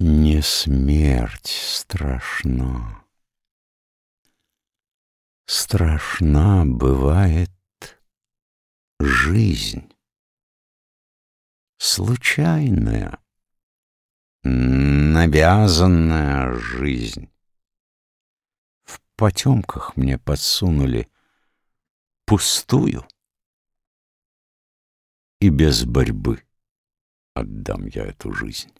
Не смерть страшна. Страшна бывает жизнь. Случайная, навязанная жизнь. В потемках мне подсунули пустую и без борьбы отдам я эту жизнь.